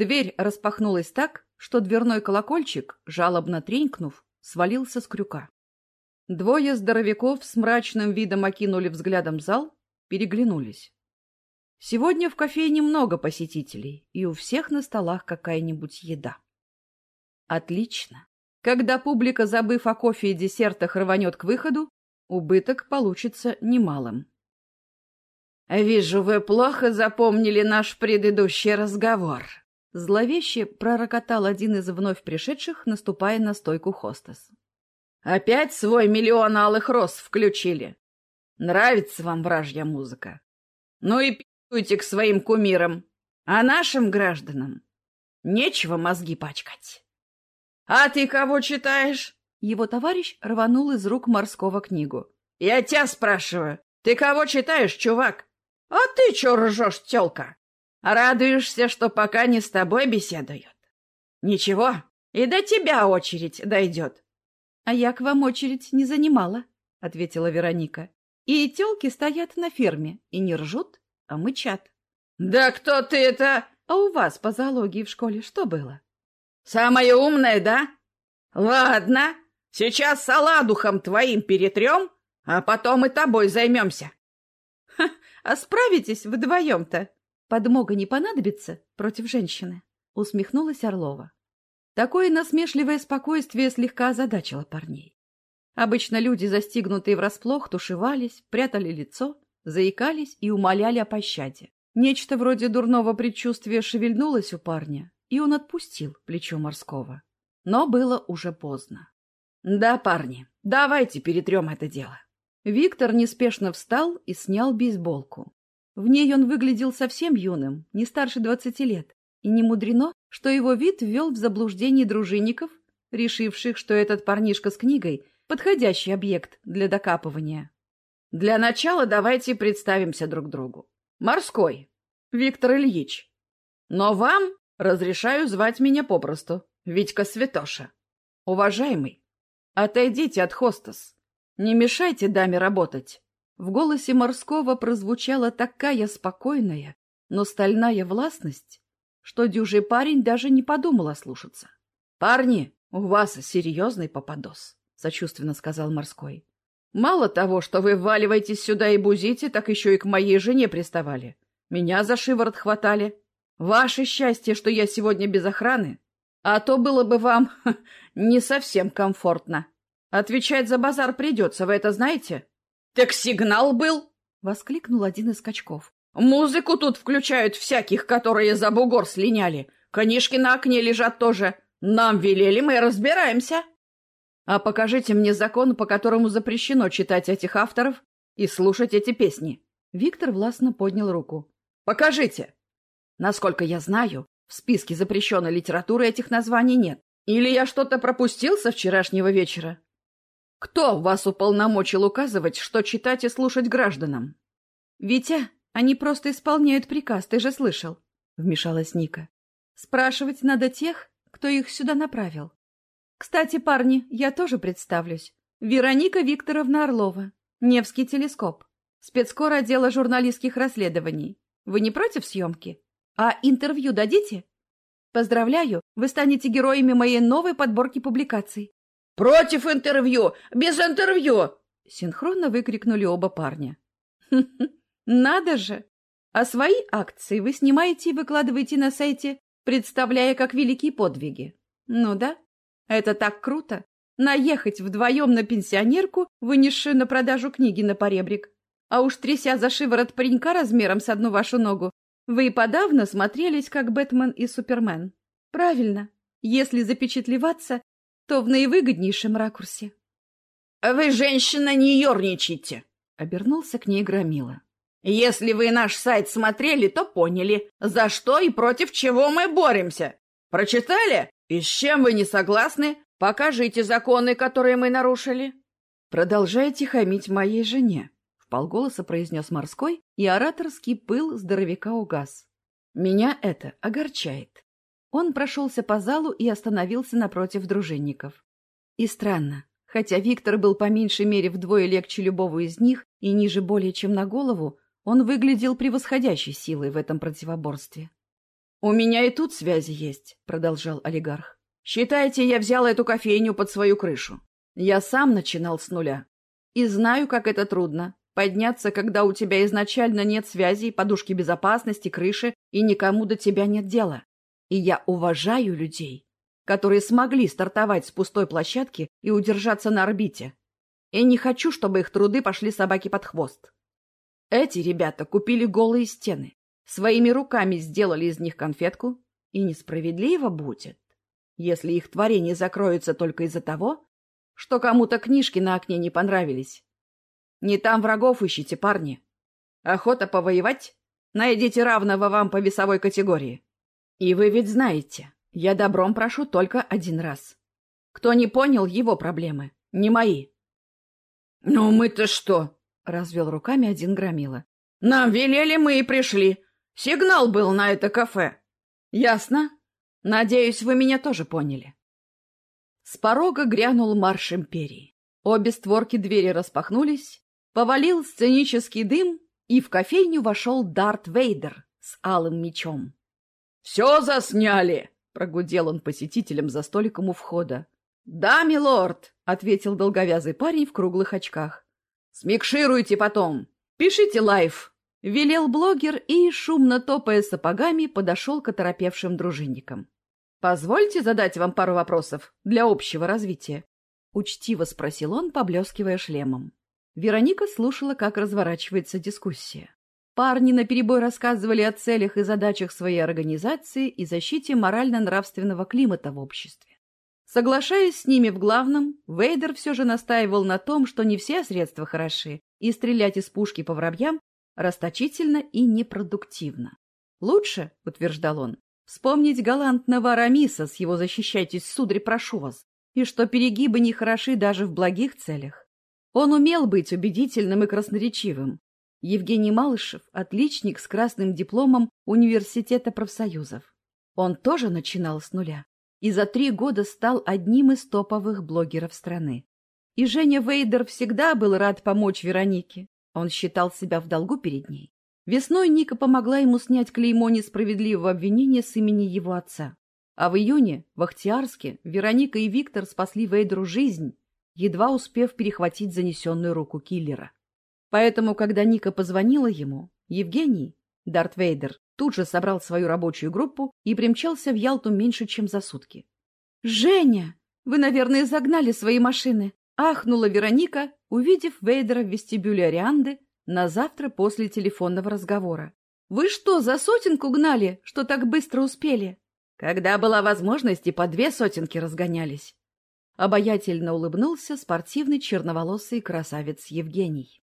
Дверь распахнулась так, что дверной колокольчик, жалобно тренькнув, свалился с крюка. Двое здоровяков с мрачным видом окинули взглядом зал, переглянулись. Сегодня в кофейне много посетителей, и у всех на столах какая-нибудь еда. Отлично. Когда публика, забыв о кофе и десертах, рванет к выходу, убыток получится немалым. «Вижу, вы плохо запомнили наш предыдущий разговор», Зловеще пророкотал один из вновь пришедших, наступая на стойку хостес. «Опять свой миллион алых роз включили. Нравится вам вражья музыка? Ну и пи***уйте к своим кумирам, а нашим гражданам нечего мозги пачкать. А ты кого читаешь?» Его товарищ рванул из рук морского книгу. «Я тебя спрашиваю, ты кого читаешь, чувак? А ты чё ржешь, тёлка?» Радуешься, что пока не с тобой беседуют. Ничего, и до тебя очередь дойдет. — А я к вам очередь не занимала, — ответила Вероника. — И тёлки стоят на ферме и не ржут, а мычат. — Да кто ты это? А у вас по зоологии в школе что было? — Самая умная, да? Ладно, сейчас саладухом твоим перетрем, а потом и тобой займемся. — А справитесь вдвоем-то? Подмога не понадобится против женщины, усмехнулась Орлова. Такое насмешливое спокойствие слегка озадачило парней. Обычно люди, застигнутые врасплох, тушевались, прятали лицо, заикались и умоляли о пощаде. Нечто вроде дурного предчувствия шевельнулось у парня, и он отпустил плечо морского. Но было уже поздно. — Да, парни, давайте перетрем это дело. Виктор неспешно встал и снял бейсболку. В ней он выглядел совсем юным, не старше двадцати лет, и не мудрено, что его вид ввел в заблуждение дружинников, решивших, что этот парнишка с книгой — подходящий объект для докапывания. Для начала давайте представимся друг другу. Морской. Виктор Ильич. Но вам разрешаю звать меня попросту. Витька Святоша. Уважаемый, отойдите от хостес. Не мешайте даме работать. В голосе морского прозвучала такая спокойная, но стальная властность, что дюжий парень даже не подумал ослушаться. — Парни, у вас серьезный попадос, — сочувственно сказал морской. — Мало того, что вы вваливаетесь сюда и бузите, так еще и к моей жене приставали. Меня за шиворот хватали. Ваше счастье, что я сегодня без охраны, а то было бы вам не совсем комфортно. Отвечать за базар придется, вы это знаете? — «Так сигнал был!» — воскликнул один из качков. «Музыку тут включают всяких, которые за бугор слиняли. Книжки на окне лежат тоже. Нам велели, мы разбираемся». «А покажите мне закон, по которому запрещено читать этих авторов и слушать эти песни». Виктор властно поднял руку. «Покажите!» «Насколько я знаю, в списке запрещенной литературы этих названий нет. Или я что-то пропустил со вчерашнего вечера?» Кто вас уполномочил указывать, что читать и слушать гражданам? — Витя, они просто исполняют приказ, ты же слышал, — вмешалась Ника. — Спрашивать надо тех, кто их сюда направил. Кстати, парни, я тоже представлюсь. Вероника Викторовна Орлова, Невский телескоп, спецкор отдела журналистских расследований. Вы не против съемки? А интервью дадите? Поздравляю, вы станете героями моей новой подборки публикаций. «Против интервью! Без интервью!» Синхронно выкрикнули оба парня. «Надо же! А свои акции вы снимаете и выкладываете на сайте, представляя как великие подвиги. Ну да, это так круто! Наехать вдвоем на пенсионерку, вынесшую на продажу книги на поребрик. А уж тряся за шиворот паренька размером с одну вашу ногу, вы и подавно смотрелись, как Бэтмен и Супермен. Правильно. Если запечатлеваться, то в наивыгоднейшем ракурсе. — Вы, женщина, не ерничайте! — обернулся к ней Громила. — Если вы наш сайт смотрели, то поняли, за что и против чего мы боремся. Прочитали? И с чем вы не согласны? Покажите законы, которые мы нарушили. — Продолжайте хамить моей жене, — вполголоса произнес морской, и ораторский пыл здоровяка угас. — Меня это огорчает. Он прошелся по залу и остановился напротив дружинников. И странно, хотя Виктор был по меньшей мере вдвое легче любого из них и ниже более чем на голову, он выглядел превосходящей силой в этом противоборстве. «У меня и тут связи есть», — продолжал олигарх. «Считайте, я взял эту кофейню под свою крышу. Я сам начинал с нуля. И знаю, как это трудно. Подняться, когда у тебя изначально нет связей, подушки безопасности, крыши, и никому до тебя нет дела. И я уважаю людей, которые смогли стартовать с пустой площадки и удержаться на орбите. И не хочу, чтобы их труды пошли собаке под хвост. Эти ребята купили голые стены, своими руками сделали из них конфетку, и несправедливо будет, если их творения закроются только из-за того, что кому-то книжки на окне не понравились. Не там врагов ищите, парни. Охота повоевать? Найдите равного вам по весовой категории. И вы ведь знаете, я добром прошу только один раз. Кто не понял, его проблемы, не мои. — Ну мы-то что? — развел руками один громила. — Нам велели, мы и пришли. Сигнал был на это кафе. — Ясно. Надеюсь, вы меня тоже поняли. С порога грянул марш империи. Обе створки двери распахнулись, повалил сценический дым, и в кофейню вошел Дарт Вейдер с алым мечом. — Все засняли! — прогудел он посетителям за столиком у входа. «Да, милорд», — ответил долговязый парень в круглых очках. «Смикшируйте потом. Пишите лайф», — велел блогер и, шумно топая сапогами, подошел к оторопевшим дружинникам. «Позвольте задать вам пару вопросов для общего развития», — учтиво спросил он, поблескивая шлемом. Вероника слушала, как разворачивается дискуссия. Парни наперебой рассказывали о целях и задачах своей организации и защите морально-нравственного климата в обществе. Соглашаясь с ними в главном, Вейдер все же настаивал на том, что не все средства хороши, и стрелять из пушки по воробьям расточительно и непродуктивно. Лучше, утверждал он, вспомнить галантного Арамиса с его «защищайтесь, сударь, прошу вас», и что перегибы не хороши даже в благих целях. Он умел быть убедительным и красноречивым. Евгений Малышев – отличник с красным дипломом Университета профсоюзов. Он тоже начинал с нуля и за три года стал одним из топовых блогеров страны. И Женя Вейдер всегда был рад помочь Веронике. Он считал себя в долгу перед ней. Весной Ника помогла ему снять клеймо несправедливого обвинения с имени его отца. А в июне в Ахтиарске Вероника и Виктор спасли Вейдеру жизнь, едва успев перехватить занесенную руку киллера. Поэтому, когда Ника позвонила ему, Евгений, Дарт Вейдер, тут же собрал свою рабочую группу и примчался в Ялту меньше, чем за сутки. «Женя, вы, наверное, загнали свои машины!» — ахнула Вероника, увидев Вейдера в вестибюле Арианды на завтра после телефонного разговора. «Вы что, за сотенку гнали, что так быстро успели?» Когда была возможность, и по две сотенки разгонялись. Обаятельно улыбнулся спортивный черноволосый красавец Евгений.